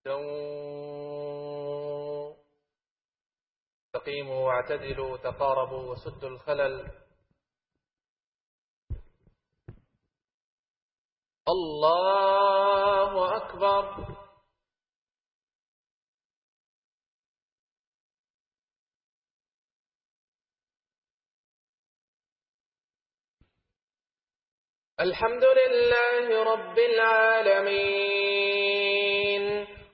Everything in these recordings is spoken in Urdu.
استووا استقيموا واعتدلوا تقاربوا وسدوا الخلل الله أكبر الحمد لله رب العالمين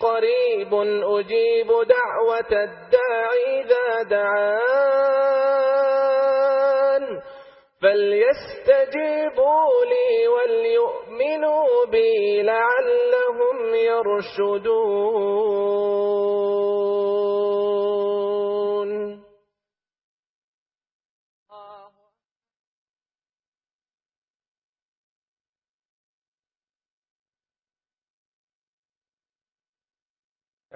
قريب أجيب دعوة الداعي إذا دعان فليستجيبوا لي وليؤمنوا بي لعلهم يرشدون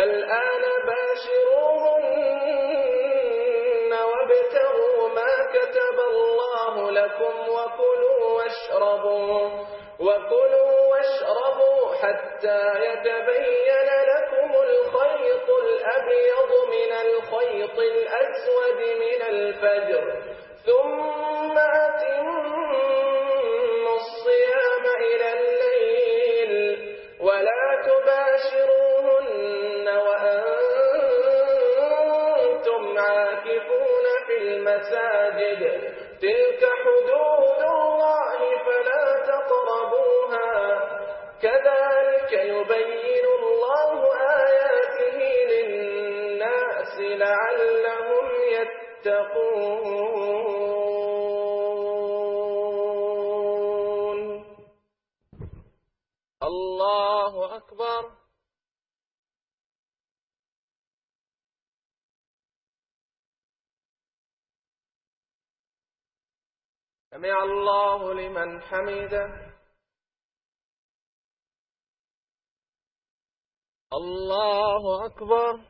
فالآن باشروهن وابتغوا ما كتب الله لكم وكلوا واشربوا وكلوا واشربوا حتى يتبين لكم الخيط الأبيض من الخيط الأسود من الفجر. يتقون الله أكبر. سمع الله لمن حمده. الله أكبر.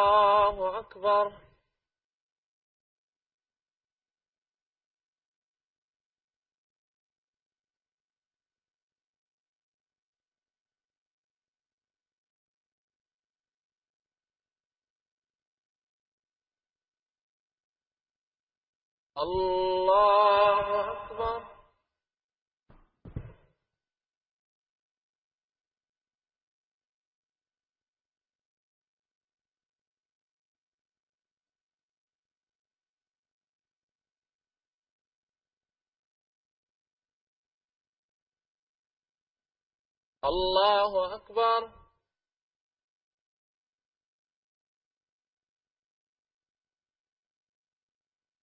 الله أكبر الله أكبر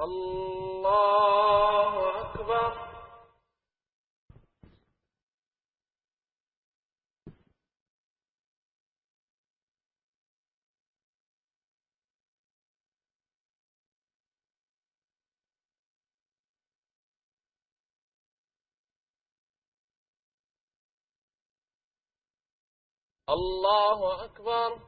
الله أكبر الله أكبر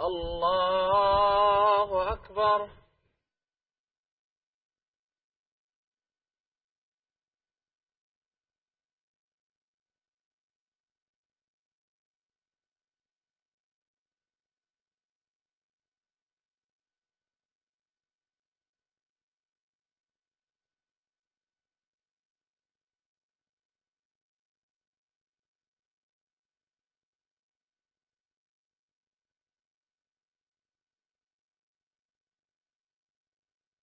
الله أكبر